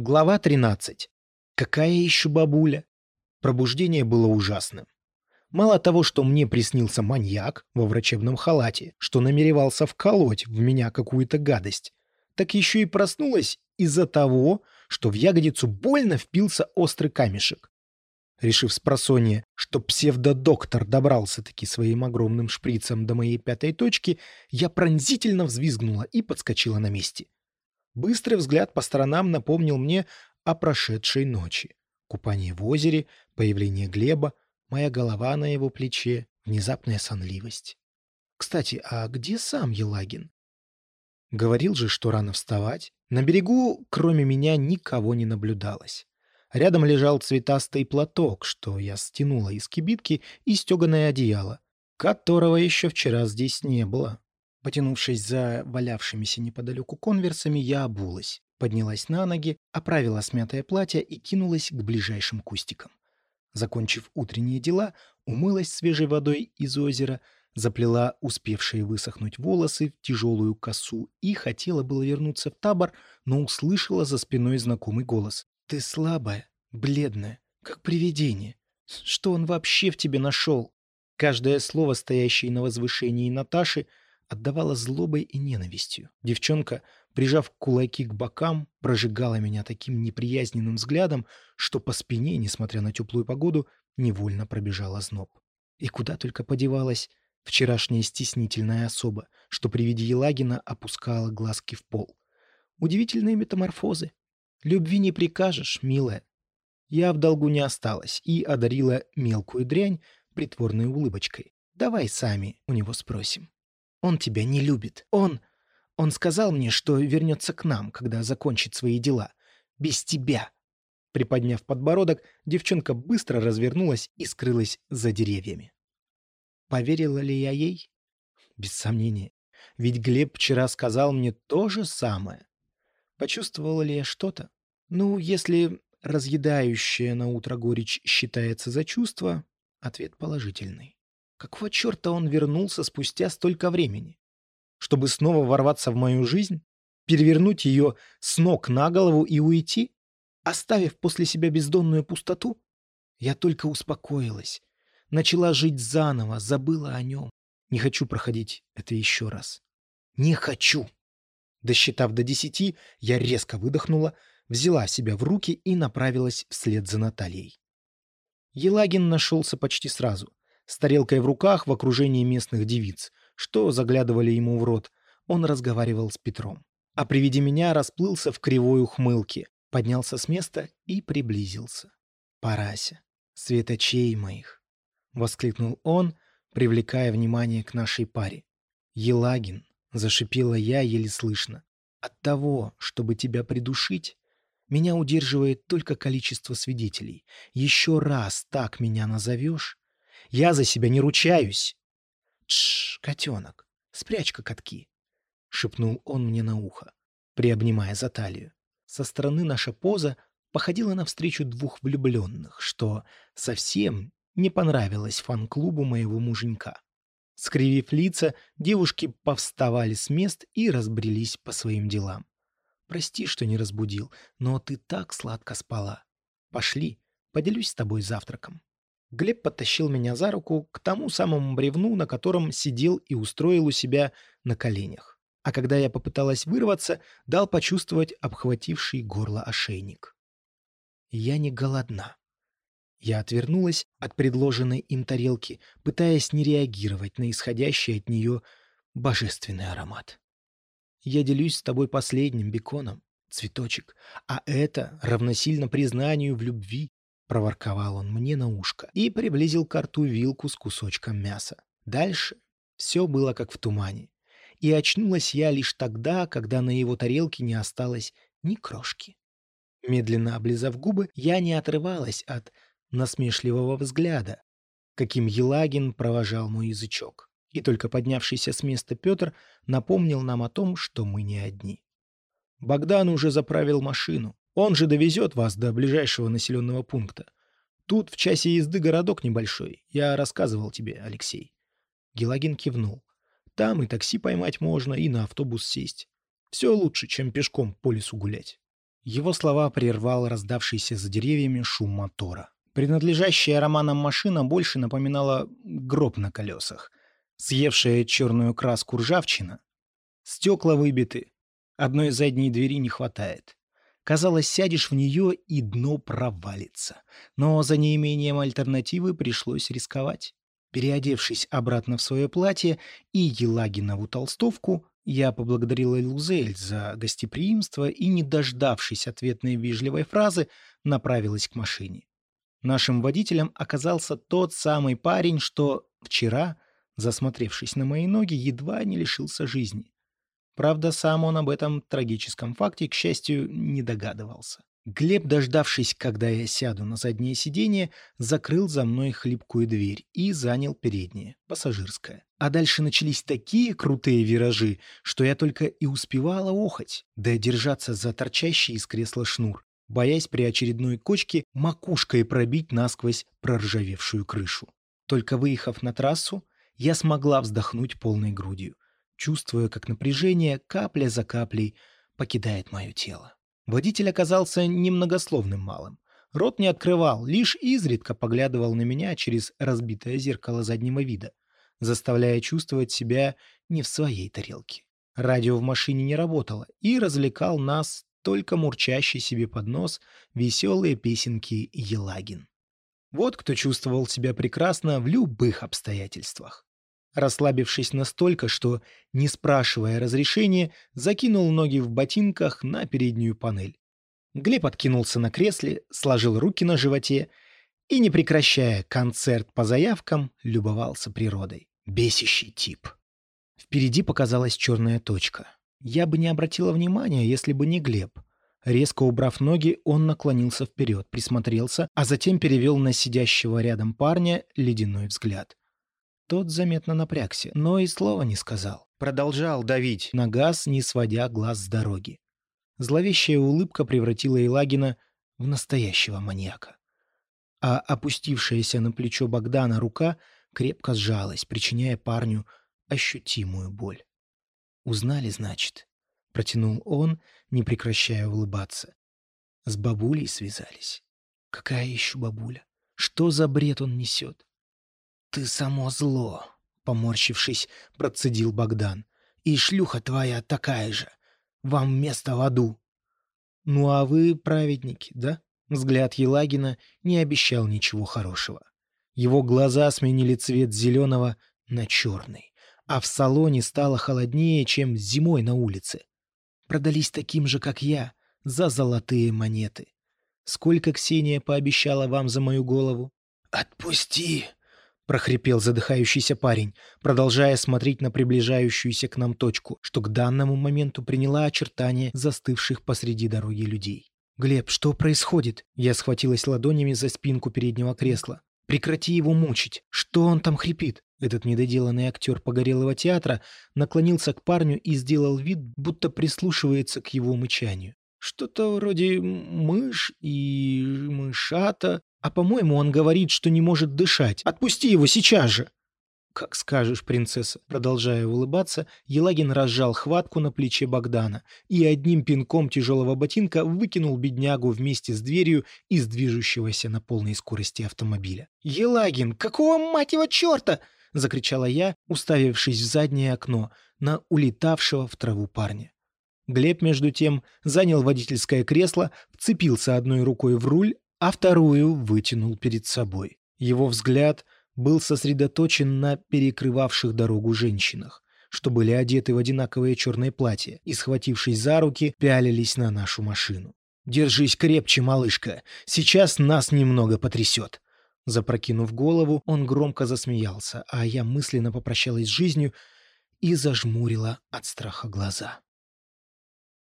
Глава 13. Какая еще бабуля? Пробуждение было ужасным. Мало того, что мне приснился маньяк во врачебном халате, что намеревался вколоть в меня какую-то гадость, так еще и проснулась из-за того, что в ягодицу больно впился острый камешек. Решив с просонья, что псевдодоктор добрался-таки своим огромным шприцем до моей пятой точки, я пронзительно взвизгнула и подскочила на месте. Быстрый взгляд по сторонам напомнил мне о прошедшей ночи. Купание в озере, появление Глеба, моя голова на его плече, внезапная сонливость. Кстати, а где сам Елагин? Говорил же, что рано вставать. На берегу, кроме меня, никого не наблюдалось. Рядом лежал цветастый платок, что я стянула из кибитки, и стеганое одеяло, которого еще вчера здесь не было. Потянувшись за валявшимися неподалеку конверсами, я обулась, поднялась на ноги, оправила смятое платье и кинулась к ближайшим кустикам. Закончив утренние дела, умылась свежей водой из озера, заплела успевшие высохнуть волосы в тяжелую косу и хотела было вернуться в табор, но услышала за спиной знакомый голос. «Ты слабая, бледная, как привидение. Что он вообще в тебе нашел?» Каждое слово, стоящее на возвышении Наташи, отдавала злобой и ненавистью. Девчонка, прижав кулаки к бокам, прожигала меня таким неприязненным взглядом, что по спине, несмотря на теплую погоду, невольно пробежала зноб. И куда только подевалась вчерашняя стеснительная особа, что при виде Елагина опускала глазки в пол. Удивительные метаморфозы. Любви не прикажешь, милая. Я в долгу не осталась и одарила мелкую дрянь притворной улыбочкой. Давай сами у него спросим. Он тебя не любит. Он... Он сказал мне, что вернется к нам, когда закончит свои дела. Без тебя. Приподняв подбородок, девчонка быстро развернулась и скрылась за деревьями. Поверила ли я ей? Без сомнения. Ведь Глеб вчера сказал мне то же самое. Почувствовала ли я что-то? Ну, если разъедающая на утро горечь считается за чувство, ответ положительный. Какого черта он вернулся спустя столько времени? Чтобы снова ворваться в мою жизнь? Перевернуть ее с ног на голову и уйти? Оставив после себя бездонную пустоту? Я только успокоилась. Начала жить заново, забыла о нем. Не хочу проходить это еще раз. Не хочу. Досчитав до десяти, я резко выдохнула, взяла себя в руки и направилась вслед за Натальей. Елагин нашелся почти сразу с тарелкой в руках в окружении местных девиц, что заглядывали ему в рот. Он разговаривал с Петром. А при виде меня расплылся в кривой ухмылке, поднялся с места и приблизился. «Парася, светочей моих!» — воскликнул он, привлекая внимание к нашей паре. «Елагин!» — зашипела я еле слышно. «От того, чтобы тебя придушить, меня удерживает только количество свидетелей. Еще раз так меня назовешь, я за себя не ручаюсь. Тш, котенок, спрячь-ка катки, — шепнул он мне на ухо, приобнимая за талию. Со стороны наша поза походила навстречу двух влюбленных, что совсем не понравилось фан-клубу моего муженька. Скривив лица, девушки повставали с мест и разбрелись по своим делам. Прости, что не разбудил, но ты так сладко спала. Пошли, поделюсь с тобой завтраком. Глеб подтащил меня за руку к тому самому бревну, на котором сидел и устроил у себя на коленях. А когда я попыталась вырваться, дал почувствовать обхвативший горло ошейник. Я не голодна. Я отвернулась от предложенной им тарелки, пытаясь не реагировать на исходящий от нее божественный аромат. Я делюсь с тобой последним беконом, цветочек, а это равносильно признанию в любви проворковал он мне на ушко и приблизил к рту вилку с кусочком мяса. Дальше все было как в тумане. И очнулась я лишь тогда, когда на его тарелке не осталось ни крошки. Медленно облизав губы, я не отрывалась от насмешливого взгляда, каким Елагин провожал мой язычок. И только поднявшийся с места Петр напомнил нам о том, что мы не одни. Богдан уже заправил машину. Он же довезет вас до ближайшего населенного пункта. Тут в часе езды городок небольшой. Я рассказывал тебе, Алексей. Гелагин кивнул. Там и такси поймать можно, и на автобус сесть. Все лучше, чем пешком по лесу гулять. Его слова прервал раздавшийся за деревьями шум мотора. Принадлежащая романам машина больше напоминала гроб на колесах. Съевшая черную краску ржавчина. Стекла выбиты. Одной задней двери не хватает. Казалось, сядешь в нее, и дно провалится. Но за неимением альтернативы пришлось рисковать. Переодевшись обратно в свое платье и Елагинову толстовку, я поблагодарила Лузель за гостеприимство и, не дождавшись ответной вежливой фразы, направилась к машине. Нашим водителем оказался тот самый парень, что вчера, засмотревшись на мои ноги, едва не лишился жизни. Правда, сам он об этом трагическом факте, к счастью, не догадывался. Глеб, дождавшись, когда я сяду на заднее сиденье, закрыл за мной хлипкую дверь и занял переднее, пассажирское. А дальше начались такие крутые виражи, что я только и успевала охать, да держаться за торчащий из кресла шнур боясь при очередной кочке макушкой пробить насквозь проржавевшую крышу. Только выехав на трассу, я смогла вздохнуть полной грудью, чувствуя, как напряжение капля за каплей покидает мое тело. Водитель оказался немногословным малым. Рот не открывал, лишь изредка поглядывал на меня через разбитое зеркало заднего вида, заставляя чувствовать себя не в своей тарелке. Радио в машине не работало и развлекал нас только мурчащий себе под нос веселые песенки Елагин. Вот кто чувствовал себя прекрасно в любых обстоятельствах. Расслабившись настолько, что, не спрашивая разрешения, закинул ноги в ботинках на переднюю панель. Глеб откинулся на кресле, сложил руки на животе и, не прекращая концерт по заявкам, любовался природой. Бесящий тип. Впереди показалась черная точка. Я бы не обратила внимания, если бы не Глеб. Резко убрав ноги, он наклонился вперед, присмотрелся, а затем перевел на сидящего рядом парня ледяной взгляд. Тот заметно напрягся, но и слова не сказал. Продолжал давить на газ, не сводя глаз с дороги. Зловещая улыбка превратила Елагина в настоящего маньяка. А опустившаяся на плечо Богдана рука крепко сжалась, причиняя парню ощутимую боль. Узнали, значит? Протянул он, не прекращая улыбаться. С бабулей связались. Какая еще бабуля? Что за бред он несет? Ты само зло, поморщившись, процедил Богдан. И шлюха твоя такая же. Вам место в аду. Ну а вы праведники, да? Взгляд Елагина не обещал ничего хорошего. Его глаза сменили цвет зеленого на черный а в салоне стало холоднее, чем зимой на улице. Продались таким же, как я, за золотые монеты. Сколько Ксения пообещала вам за мою голову? «Отпусти!» — прохрипел задыхающийся парень, продолжая смотреть на приближающуюся к нам точку, что к данному моменту приняла очертания застывших посреди дороги людей. «Глеб, что происходит?» Я схватилась ладонями за спинку переднего кресла. «Прекрати его мучить! Что он там хрипит?» Этот недоделанный актер погорелого театра наклонился к парню и сделал вид, будто прислушивается к его мычанию. Что-то вроде мышь и мышата. А по-моему, он говорит, что не может дышать. Отпусти его сейчас же. «Как скажешь, принцесса», продолжая улыбаться, Елагин разжал хватку на плече Богдана и одним пинком тяжелого ботинка выкинул беднягу вместе с дверью из движущегося на полной скорости автомобиля. «Елагин, какого мать его черта?» — закричала я, уставившись в заднее окно на улетавшего в траву парня. Глеб, между тем, занял водительское кресло, вцепился одной рукой в руль, а вторую вытянул перед собой. Его взгляд был сосредоточен на перекрывавших дорогу женщинах, что были одеты в одинаковые черные платья и, схватившись за руки, пялились на нашу машину. «Держись крепче, малышка, сейчас нас немного потрясет», Запрокинув голову, он громко засмеялся, а я мысленно попрощалась с жизнью и зажмурила от страха глаза.